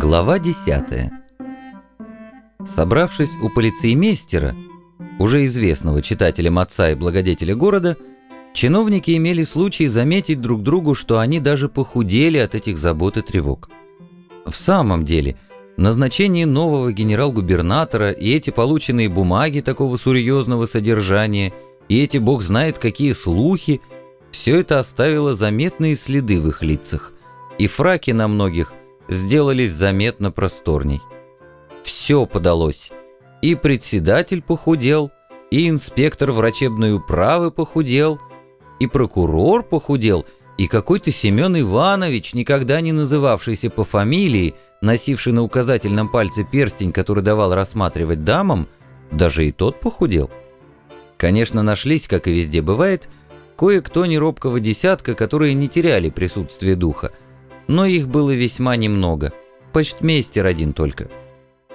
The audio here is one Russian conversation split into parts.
Глава 10 Собравшись у полицеймейстера, уже известного читателям отца и благодетеля города, чиновники имели случай заметить друг другу, что они даже похудели от этих забот и тревог. В самом деле, назначение нового генерал-губернатора и эти полученные бумаги такого серьезного содержания, и эти бог знает какие слухи, все это оставило заметные следы в их лицах, и фраки на многих сделались заметно просторней. Все подалось. И председатель похудел, и инспектор врачебной управы похудел, и прокурор похудел, и какой-то Семен Иванович, никогда не называвшийся по фамилии, носивший на указательном пальце перстень, который давал рассматривать дамам, даже и тот похудел. Конечно, нашлись, как и везде бывает, кое-кто неробкого десятка, которые не теряли присутствие духа, но их было весьма немного, почтмейстер один только.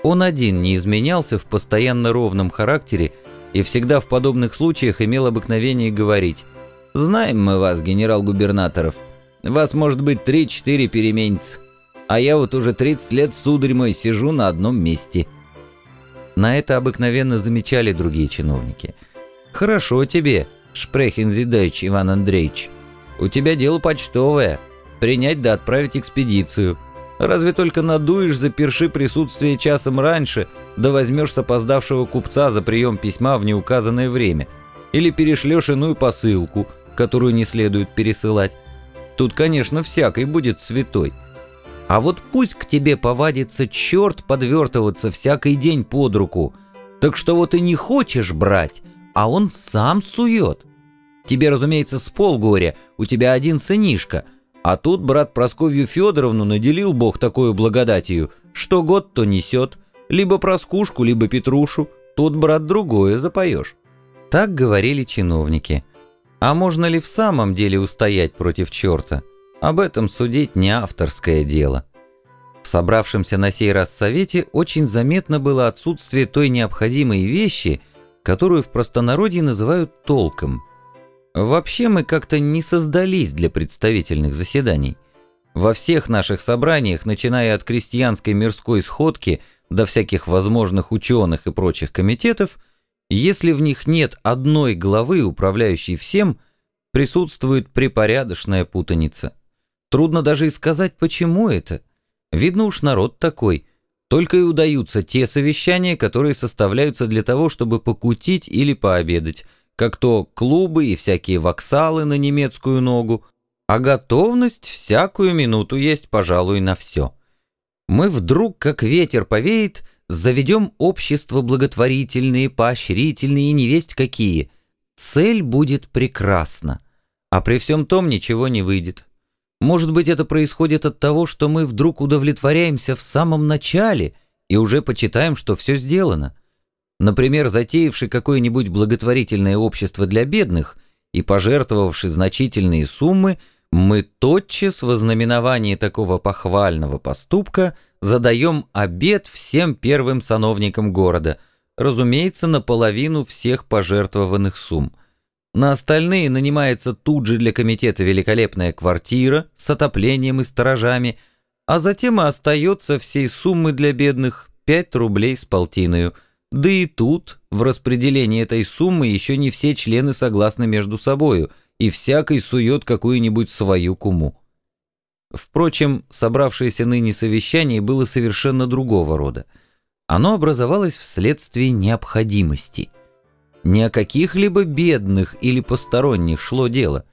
Он один не изменялся в постоянно ровном характере и всегда в подобных случаях имел обыкновение говорить «Знаем мы вас, генерал-губернаторов. Вас, может быть, три-четыре переменится. А я вот уже 30 лет, сударь мой, сижу на одном месте». На это обыкновенно замечали другие чиновники. «Хорошо тебе, Шпрехен Зидайч Иван Андреевич. У тебя дело почтовое принять да отправить экспедицию. Разве только надуешь за перши присутствие часом раньше, да возьмешь с опоздавшего купца за прием письма в неуказанное время, или перешлешь иную посылку, которую не следует пересылать. Тут, конечно, всякой будет святой. А вот пусть к тебе повадится черт подвертываться всякий день под руку, так что вот и не хочешь брать, а он сам сует. Тебе, разумеется, с полгоря, у тебя один сынишка — а тут брат Просковью Федоровну наделил Бог такую благодатью, что год то несет, либо Проскушку, либо Петрушу, тут, брат, другое запоешь. Так говорили чиновники. А можно ли в самом деле устоять против черта? Об этом судить не авторское дело. В собравшемся на сей раз совете очень заметно было отсутствие той необходимой вещи, которую в простонародье называют толком – Вообще мы как-то не создались для представительных заседаний. Во всех наших собраниях, начиная от крестьянской мирской сходки до всяких возможных ученых и прочих комитетов, если в них нет одной главы, управляющей всем, присутствует припорядочная путаница. Трудно даже и сказать, почему это. Видно уж народ такой. Только и удаются те совещания, которые составляются для того, чтобы покутить или пообедать – как то клубы и всякие воксалы на немецкую ногу, а готовность всякую минуту есть, пожалуй, на все. Мы вдруг, как ветер повеет, заведем общество благотворительные, поощрительные и невесть какие. Цель будет прекрасна, а при всем том ничего не выйдет. Может быть, это происходит от того, что мы вдруг удовлетворяемся в самом начале и уже почитаем, что все сделано. Например, затеявший какое-нибудь благотворительное общество для бедных и пожертвовавший значительные суммы, мы тотчас в ознаменовании такого похвального поступка задаем обед всем первым сановникам города, разумеется, наполовину всех пожертвованных сумм. На остальные нанимается тут же для комитета великолепная квартира с отоплением и сторожами, а затем остается всей суммы для бедных 5 рублей с полтиною – да и тут, в распределении этой суммы, еще не все члены согласны между собою, и всякий сует какую-нибудь свою куму. Впрочем, собравшееся ныне совещание было совершенно другого рода. Оно образовалось вследствие необходимости. Не о каких-либо бедных или посторонних шло дело.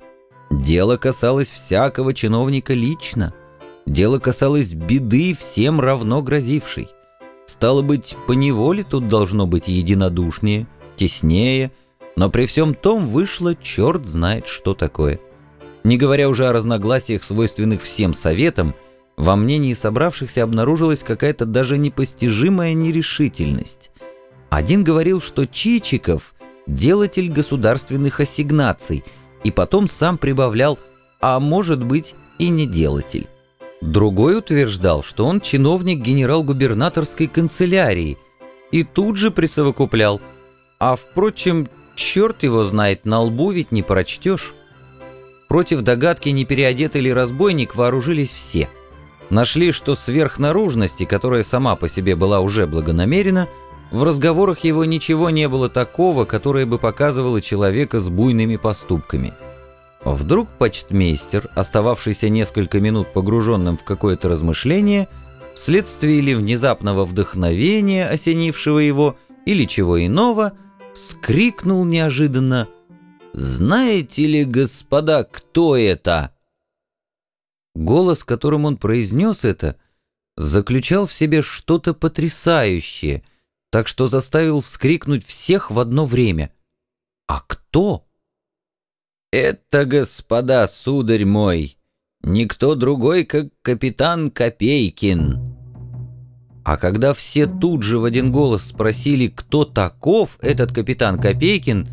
Дело касалось всякого чиновника лично. Дело касалось беды всем равно грозившей. Стало быть, по неволе тут должно быть единодушнее, теснее, но при всем том вышло черт знает что такое. Не говоря уже о разногласиях, свойственных всем советам, во мнении собравшихся обнаружилась какая-то даже непостижимая нерешительность. Один говорил, что Чичиков – делатель государственных ассигнаций, и потом сам прибавлял «а может быть и не делатель». Другой утверждал, что он чиновник генерал-губернаторской канцелярии, и тут же присовокуплял. А, впрочем, черт его знает, на лбу ведь не прочтешь. Против догадки, не переодетый ли разбойник, вооружились все. Нашли, что сверхнаружности, которая сама по себе была уже благонамерена, в разговорах его ничего не было такого, которое бы показывало человека с буйными поступками. Вдруг почтмейстер, остававшийся несколько минут погруженным в какое-то размышление, вследствие или внезапного вдохновения, осенившего его, или чего иного, скрикнул неожиданно «Знаете ли, господа, кто это?» Голос, которым он произнес это, заключал в себе что-то потрясающее, так что заставил вскрикнуть всех в одно время. «А кто?» «Это, господа, сударь мой, никто другой, как капитан Копейкин». А когда все тут же в один голос спросили, кто таков этот капитан Копейкин,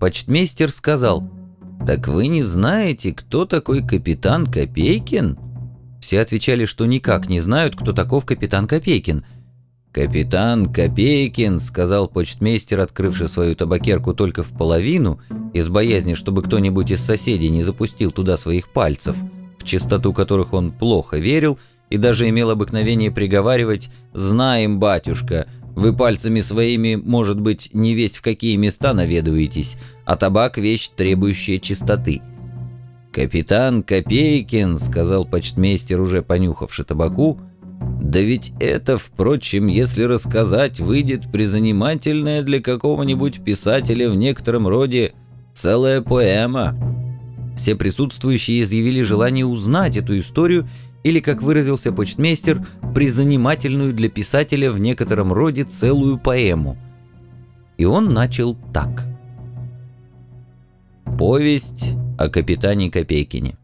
почтмейстер сказал, «Так вы не знаете, кто такой капитан Копейкин?» Все отвечали, что никак не знают, кто таков капитан Копейкин. «Капитан Копейкин», — сказал почтмейстер, открывший свою табакерку только в половину, из боязни, чтобы кто-нибудь из соседей не запустил туда своих пальцев, в чистоту которых он плохо верил и даже имел обыкновение приговаривать «Знаем, батюшка, вы пальцами своими, может быть, не весть в какие места наведываетесь, а табак — вещь, требующая чистоты». «Капитан Копейкин», — сказал почтмейстер, уже понюхавший табаку, — да ведь это, впрочем, если рассказать, выйдет призанимательная для какого-нибудь писателя в некотором роде целая поэма. Все присутствующие изъявили желание узнать эту историю или, как выразился почтмейстер, призанимательную для писателя в некотором роде целую поэму. И он начал так. Повесть о капитане Копейкине.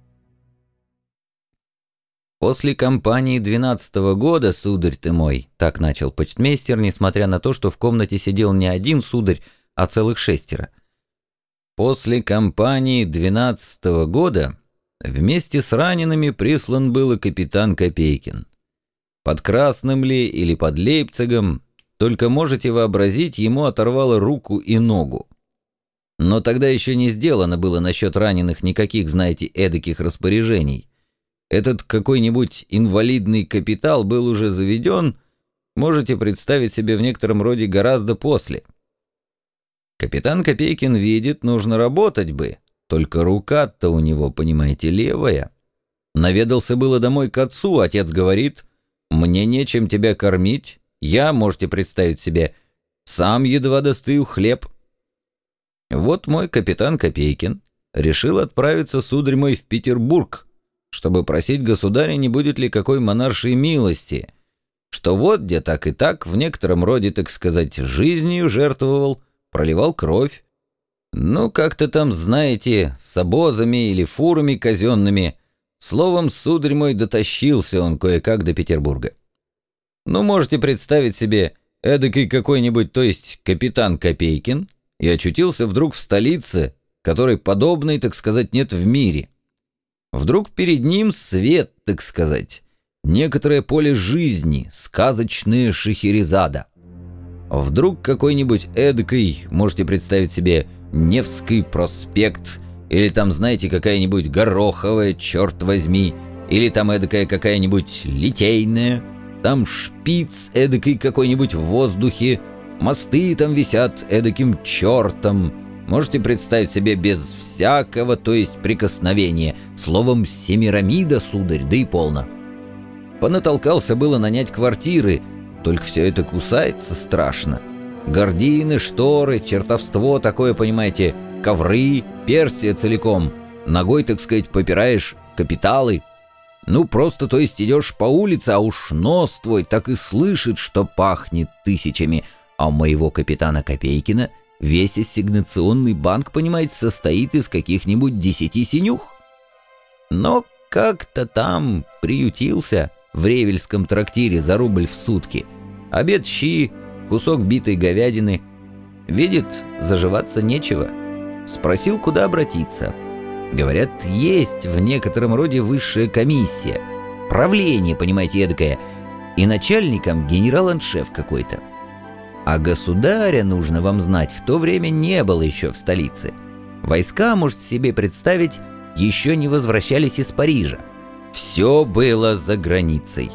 «После кампании двенадцатого года, сударь ты мой», — так начал почтмейстер, несмотря на то, что в комнате сидел не один сударь, а целых шестеро. «После кампании двенадцатого года вместе с ранеными прислан был и капитан Копейкин. Под Красным ли или под Лейпцигом, только можете вообразить, ему оторвало руку и ногу. Но тогда еще не сделано было насчет раненых никаких, знаете, эдаких распоряжений». Этот какой-нибудь инвалидный капитал был уже заведен, можете представить себе в некотором роде гораздо после. Капитан Копейкин видит, нужно работать бы, только рука-то у него, понимаете, левая. Наведался было домой к отцу, отец говорит, «Мне нечем тебя кормить, я, можете представить себе, сам едва достаю хлеб». Вот мой капитан Копейкин решил отправиться, сударь мой, в Петербург, чтобы просить государя, не будет ли какой монаршей милости, что вот где так и так, в некотором роде, так сказать, жизнью жертвовал, проливал кровь. Ну, как-то там, знаете, с обозами или фурами казенными. Словом, сударь мой, дотащился он кое-как до Петербурга. Ну, можете представить себе, эдакий какой-нибудь, то есть капитан Копейкин, и очутился вдруг в столице, которой подобной, так сказать, нет в мире. Вдруг перед ним свет, так сказать, некоторое поле жизни, сказочная Шахерезада. Вдруг какой-нибудь эдакой, можете представить себе, Невский проспект, или там, знаете, какая-нибудь Гороховая, черт возьми, или там эдакая какая-нибудь Литейная, там шпиц эдакой какой-нибудь в воздухе, мосты там висят эдаким чертом, Можете представить себе без всякого, то есть прикосновения, словом «семирамида, сударь, да и полно». Понатолкался было нанять квартиры, только все это кусается страшно. Гордины, шторы, чертовство такое, понимаете, ковры, персия целиком. Ногой, так сказать, попираешь капиталы. Ну, просто, то есть, идешь по улице, а уж нос твой так и слышит, что пахнет тысячами. А у моего капитана Копейкина — Весь ассигнационный банк, понимаете, состоит из каких-нибудь десяти синюх. Но как-то там приютился в ревельском трактире за рубль в сутки. Обед щи, кусок битой говядины. Видит, заживаться нечего. Спросил, куда обратиться. Говорят, есть в некотором роде высшая комиссия. Правление, понимаете, эдакое. И начальником генерал-аншеф какой-то. А государя, нужно вам знать, в то время не было еще в столице. Войска, можете себе представить, еще не возвращались из Парижа. Все было за границей.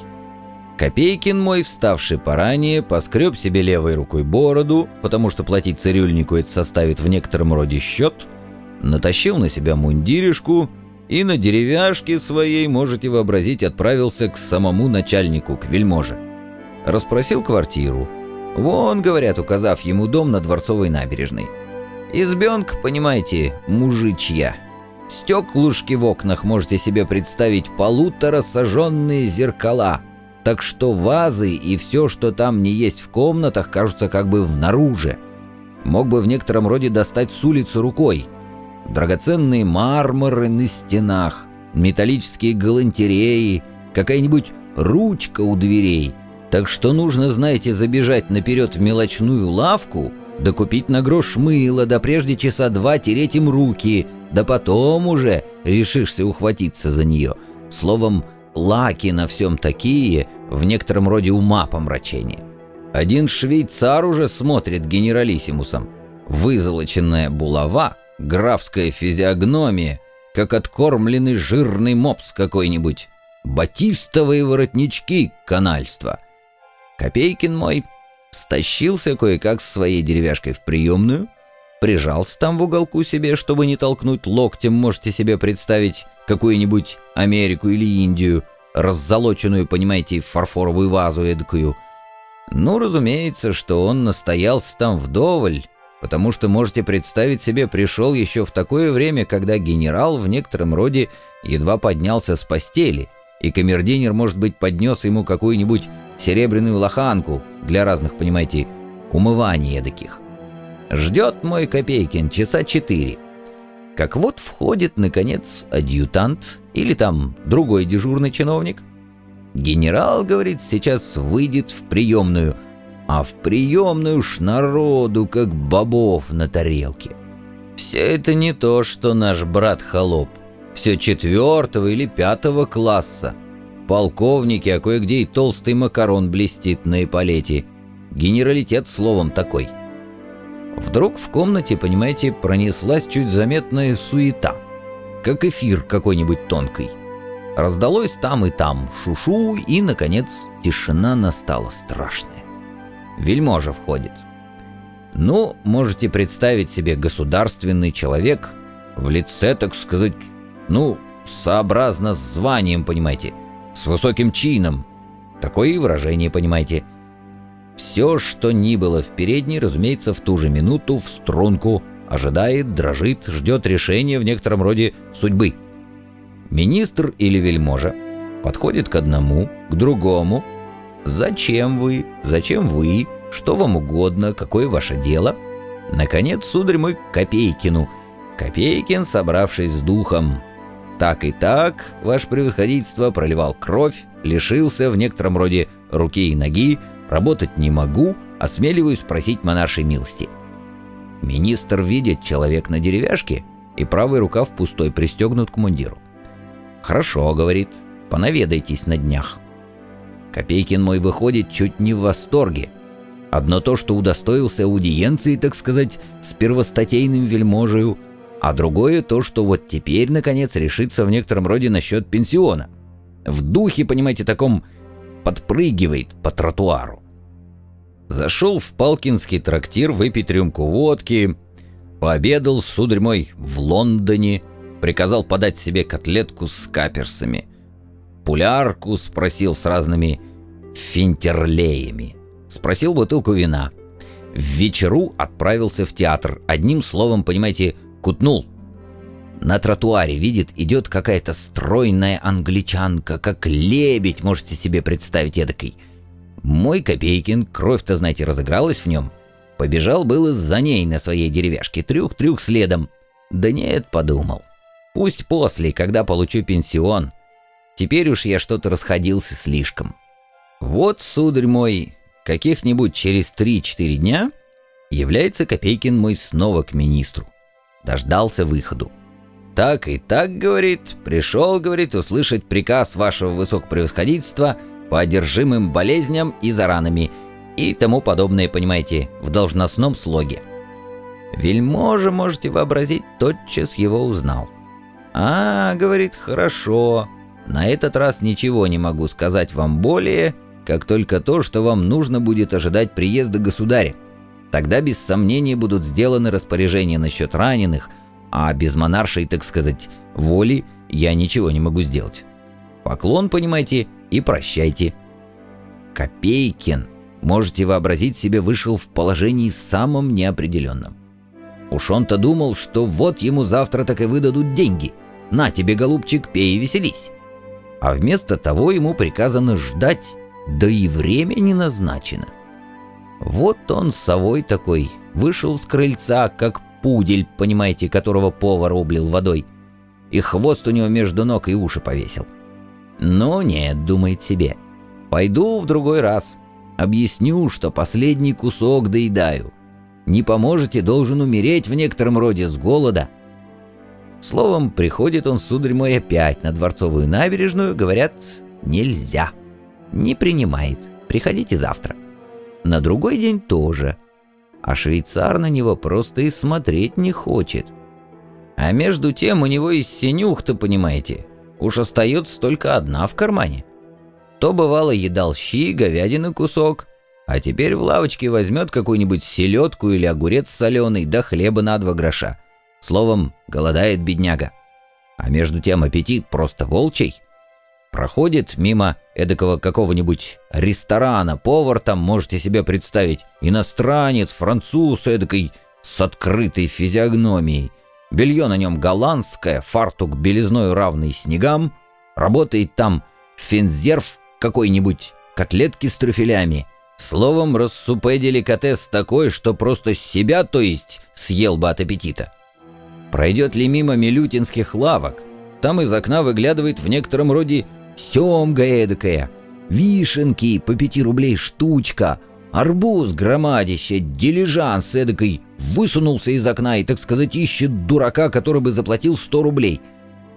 Копейкин мой, вставший поранее, поскреб себе левой рукой бороду, потому что платить цирюльнику это составит в некотором роде счет, натащил на себя мундиришку и на деревяшке своей, можете вообразить, отправился к самому начальнику, к вельможе. Расспросил квартиру. Вон, говорят, указав ему дом на Дворцовой набережной. Избенка, понимаете, мужичья. Стеклушки в окнах можете себе представить полутора сожженные зеркала. Так что вазы и все, что там не есть в комнатах, кажутся как бы внаружи. Мог бы в некотором роде достать с улицы рукой. Драгоценные мармуры на стенах, металлические галантереи, какая-нибудь ручка у дверей. Так что нужно, знаете, забежать наперед в мелочную лавку, да купить на грош мыло, да прежде часа два тереть им руки, да потом уже решишься ухватиться за нее. Словом, лаки на всем такие, в некотором роде ума помрачения. Один швейцар уже смотрит генералиссимусом. Вызолоченная булава, графская физиогномия, как откормленный жирный мопс какой-нибудь, батистовые воротнички канальства. Копейкин мой стащился кое-как с своей деревяшкой в приемную, прижался там в уголку себе, чтобы не толкнуть локтем, можете себе представить, какую-нибудь Америку или Индию, раззолоченную, понимаете, в фарфоровую вазу эдакую. Ну, разумеется, что он настоялся там вдоволь, потому что, можете представить себе, пришел еще в такое время, когда генерал в некотором роде едва поднялся с постели, и камердинер, может быть, поднес ему какую-нибудь серебряную лоханку для разных, понимаете, умываний эдаких. Ждет мой Копейкин часа четыре. Как вот входит, наконец, адъютант или там другой дежурный чиновник. Генерал, говорит, сейчас выйдет в приемную, а в приемную ж народу, как бобов на тарелке. Все это не то, что наш брат-холоп. Все четвертого или пятого класса. Полковники, а кое-где и толстый макарон блестит на эполете. Генералитет словом такой. Вдруг в комнате, понимаете, пронеслась чуть заметная суета. Как эфир какой-нибудь тонкий. Раздалось там и там шушу, и, наконец, тишина настала страшная. Вельможа входит. Ну, можете представить себе государственный человек в лице, так сказать, ну, сообразно с званием, понимаете, с высоким чином. Такое и выражение, понимаете. Все, что ни было в передней, разумеется, в ту же минуту в струнку, ожидает, дрожит, ждет решения в некотором роде судьбы. Министр или вельможа подходит к одному, к другому. «Зачем вы? Зачем вы? Что вам угодно? Какое ваше дело?» Наконец, сударь мой, Копейкину. Копейкин, собравшись с духом, так и так, ваше превосходительство, проливал кровь, лишился в некотором роде руки и ноги, работать не могу, осмеливаюсь просить монаршей милости. Министр видит человек на деревяшке, и правый рукав пустой пристегнут к мундиру. «Хорошо», — говорит, — «понаведайтесь на днях». Копейкин мой выходит чуть не в восторге. Одно то, что удостоился аудиенции, так сказать, с первостатейным вельможею — а другое то, что вот теперь, наконец, решится в некотором роде насчет пенсиона. В духе, понимаете, таком подпрыгивает по тротуару. Зашел в Палкинский трактир выпить рюмку водки, пообедал, сударь мой, в Лондоне, приказал подать себе котлетку с каперсами. Пулярку спросил с разными финтерлеями. Спросил бутылку вина. В вечеру отправился в театр. Одним словом, понимаете, кутнул. На тротуаре видит, идет какая-то стройная англичанка, как лебедь, можете себе представить эдакой. Мой Копейкин, кровь-то, знаете, разыгралась в нем. Побежал было за ней на своей деревяшке, трюх-трюх следом. Да нет, подумал. Пусть после, когда получу пенсион. Теперь уж я что-то расходился слишком. Вот, сударь мой, каких-нибудь через 3-4 дня является Копейкин мой снова к министру дождался выходу. «Так и так, — говорит, — пришел, — говорит, — услышать приказ вашего высокопревосходительства по одержимым болезням и заранами и тому подобное, понимаете, в должностном слоге». Вельможа, можете вообразить, тотчас его узнал. «А, — говорит, — хорошо, На этот раз ничего не могу сказать вам более, как только то, что вам нужно будет ожидать приезда государя. Тогда без сомнения будут сделаны распоряжения насчет раненых, а без монаршей, так сказать, воли я ничего не могу сделать. Поклон, понимаете, и прощайте. Копейкин, можете вообразить себе, вышел в положении самым неопределенном. Уж он-то думал, что вот ему завтра так и выдадут деньги. На тебе, голубчик, пей и веселись. А вместо того ему приказано ждать, да и время не назначено. Вот он, совой такой, вышел с крыльца, как пудель, понимаете, которого повар облил водой, и хвост у него между ног и уши повесил. Но нет, думает себе, пойду в другой раз, объясню, что последний кусок доедаю. Не поможете, должен умереть в некотором роде с голода. Словом, приходит он, сударь мой, опять на Дворцовую набережную, говорят, нельзя. Не принимает, приходите завтра. На другой день тоже. А швейцар на него просто и смотреть не хочет. А между тем у него и синюх-то, понимаете, уж остается только одна в кармане. То бывало едал щи, говядины кусок, а теперь в лавочке возьмет какую-нибудь селедку или огурец соленый, да хлеба на два гроша. Словом, голодает бедняга. А между тем аппетит просто волчий. Проходит мимо эдакого какого-нибудь ресторана, повар там, можете себе представить, иностранец, француз эдакой с открытой физиогномией. Белье на нем голландское, фартук белизной равный снегам, работает там финзерв какой-нибудь, котлетки с трюфелями. Словом, рассупе деликатес такой, что просто себя, то есть, съел бы от аппетита. Пройдет ли мимо милютинских лавок, там из окна выглядывает в некотором роде семга эдакая, вишенки по пяти рублей штучка, арбуз громадище, дилижанс эдакой высунулся из окна и, так сказать, ищет дурака, который бы заплатил сто рублей.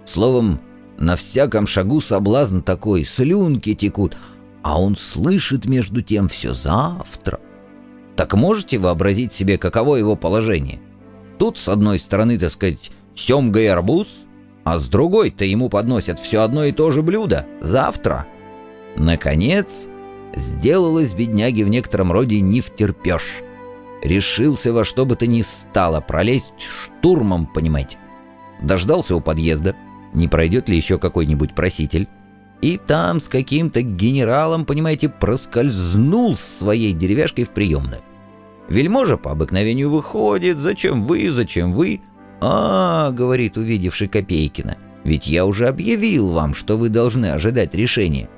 Словом, на всяком шагу соблазн такой, слюнки текут, а он слышит между тем все завтра. Так можете вообразить себе, каково его положение? Тут, с одной стороны, так сказать, семга и арбуз, а с другой-то ему подносят все одно и то же блюдо — завтра. Наконец, сделалось бедняги в некотором роде не втерпешь. Решился во что бы то ни стало пролезть штурмом, понимаете. Дождался у подъезда, не пройдет ли еще какой-нибудь проситель, и там с каким-то генералом, понимаете, проскользнул с своей деревяшкой в приемную. Вельможа по обыкновению выходит, зачем вы, зачем вы, «А, — говорит увидевший Копейкина, — ведь я уже объявил вам, что вы должны ожидать решения.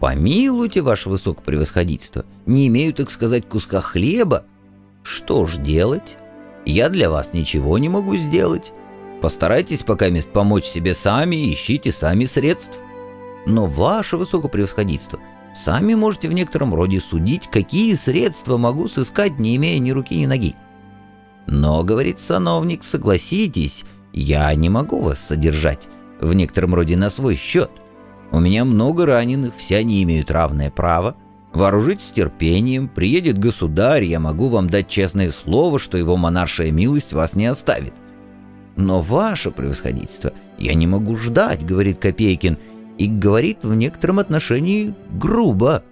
Помилуйте, ваше высокопревосходительство, не имею, так сказать, куска хлеба. Что ж делать? Я для вас ничего не могу сделать. Постарайтесь пока мест помочь себе сами, ищите сами средств. Но ваше высокопревосходительство, сами можете в некотором роде судить, какие средства могу сыскать, не имея ни руки, ни ноги. Но, говорит сановник, согласитесь, я не могу вас содержать, в некотором роде на свой счет. У меня много раненых, все они имеют равное право. Вооружить с терпением, приедет государь, я могу вам дать честное слово, что его монаршая милость вас не оставит. Но ваше превосходительство, я не могу ждать, говорит Копейкин, и говорит в некотором отношении грубо.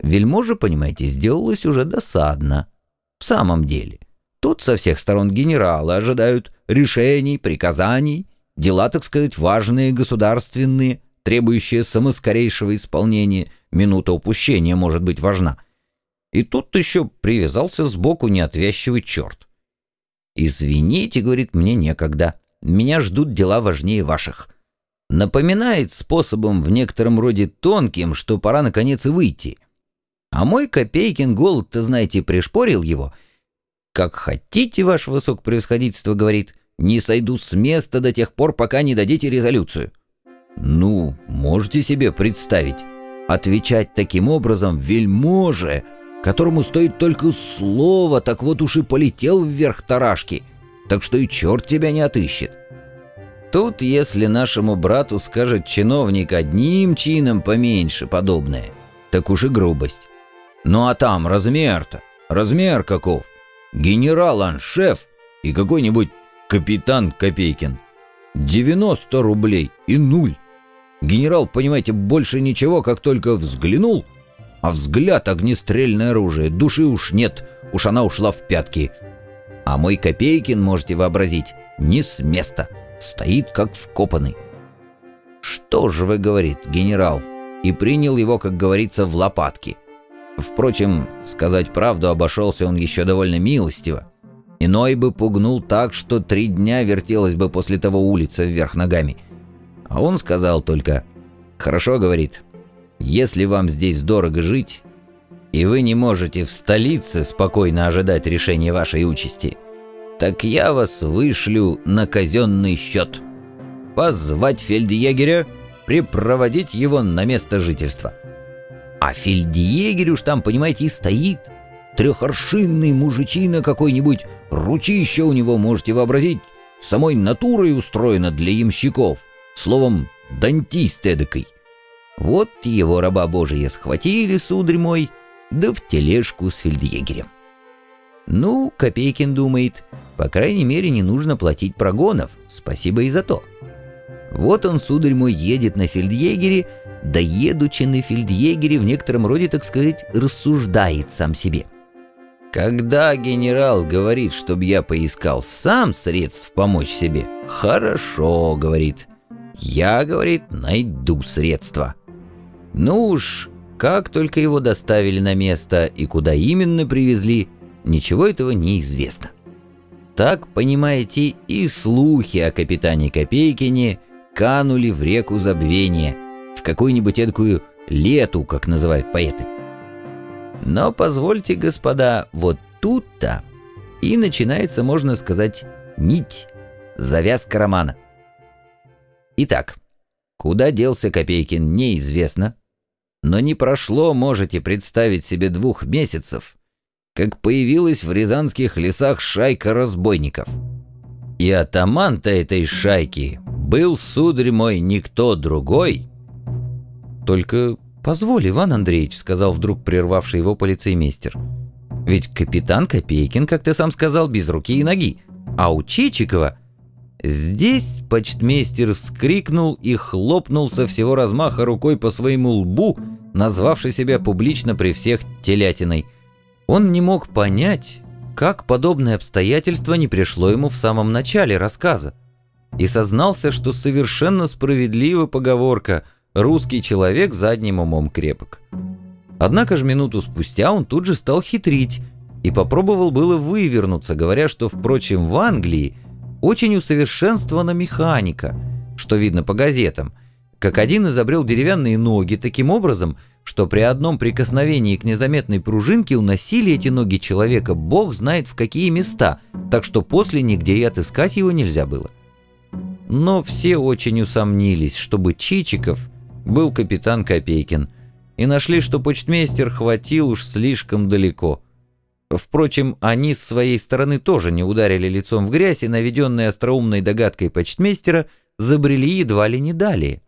Вельможа, понимаете, сделалось уже досадно. В самом деле, Тут со всех сторон генералы ожидают решений, приказаний, дела, так сказать, важные, государственные, требующие самоскорейшего исполнения, минута упущения может быть важна. И тут еще привязался сбоку неотвязчивый черт. «Извините, — говорит, — мне некогда. Меня ждут дела важнее ваших». Напоминает способом в некотором роде тонким, что пора наконец и выйти. А мой Копейкин голод-то, знаете, пришпорил его — «Как хотите, ваше высокопревосходительство, — говорит, — не сойду с места до тех пор, пока не дадите резолюцию». Ну, можете себе представить, отвечать таким образом вельможе, которому стоит только слово, так вот уж и полетел вверх тарашки, так что и черт тебя не отыщет. Тут, если нашему брату скажет чиновник одним чином поменьше подобное, так уж и грубость. Ну а там размер-то, размер каков? Генерал-аншеф и какой-нибудь капитан Копейкин. 90 рублей и нуль. Генерал, понимаете, больше ничего, как только взглянул, а взгляд — огнестрельное оружие, души уж нет, уж она ушла в пятки. А мой Копейкин, можете вообразить, не с места, стоит как вкопанный. «Что же вы, — говорит генерал, — и принял его, как говорится, в лопатки». Впрочем, сказать правду, обошелся он еще довольно милостиво. Иной бы пугнул так, что три дня вертелась бы после того улица вверх ногами. А он сказал только «Хорошо, — говорит, — если вам здесь дорого жить, и вы не можете в столице спокойно ожидать решения вашей участи, так я вас вышлю на казенный счет. Позвать фельдъегеря, припроводить его на место жительства». А фельдъегерь уж там, понимаете, и стоит. Трехоршинный мужичина какой-нибудь, ручище у него, можете вообразить, самой натурой устроено для ямщиков. Словом, дантист эдакой. Вот его раба Божия схватили, сударь мой, да в тележку с фельдъегерем. Ну, Копейкин думает, по крайней мере, не нужно платить прогонов, спасибо и за то. Вот он, сударь мой, едет на фельдъегере, да едучи на фельдъегере в некотором роде, так сказать, рассуждает сам себе. Когда генерал говорит, чтобы я поискал сам средств помочь себе, хорошо, говорит. Я, говорит, найду средства. Ну уж, как только его доставили на место и куда именно привезли, ничего этого не известно. Так, понимаете, и слухи о капитане Копейкине канули в реку забвения – в какую-нибудь эдакую лету, как называют поэты. Но позвольте, господа, вот тут-то и начинается, можно сказать, нить, завязка романа. Итак, куда делся Копейкин, неизвестно, но не прошло, можете представить себе, двух месяцев, как появилась в рязанских лесах шайка разбойников. И атаман-то этой шайки был, сударь мой, никто другой, «Только позволь, Иван Андреевич», — сказал вдруг прервавший его полицеймейстер. «Ведь капитан Копейкин, как ты сам сказал, без руки и ноги, а у Чичикова...» Здесь почтмейстер вскрикнул и хлопнул со всего размаха рукой по своему лбу, назвавший себя публично при всех телятиной. Он не мог понять, как подобное обстоятельство не пришло ему в самом начале рассказа, и сознался, что совершенно справедлива поговорка — Русский человек задним умом крепок. Однако же минуту спустя он тут же стал хитрить и попробовал было вывернуться, говоря, что, впрочем, в Англии очень усовершенствована механика, что видно по газетам, как один изобрел деревянные ноги таким образом, что при одном прикосновении к незаметной пружинке уносили эти ноги человека бог знает в какие места, так что после нигде и отыскать его нельзя было. Но все очень усомнились, чтобы Чичиков был капитан Копейкин, и нашли, что почтмейстер хватил уж слишком далеко. Впрочем, они с своей стороны тоже не ударили лицом в грязь, и наведенные остроумной догадкой почтмейстера забрели едва ли не далее.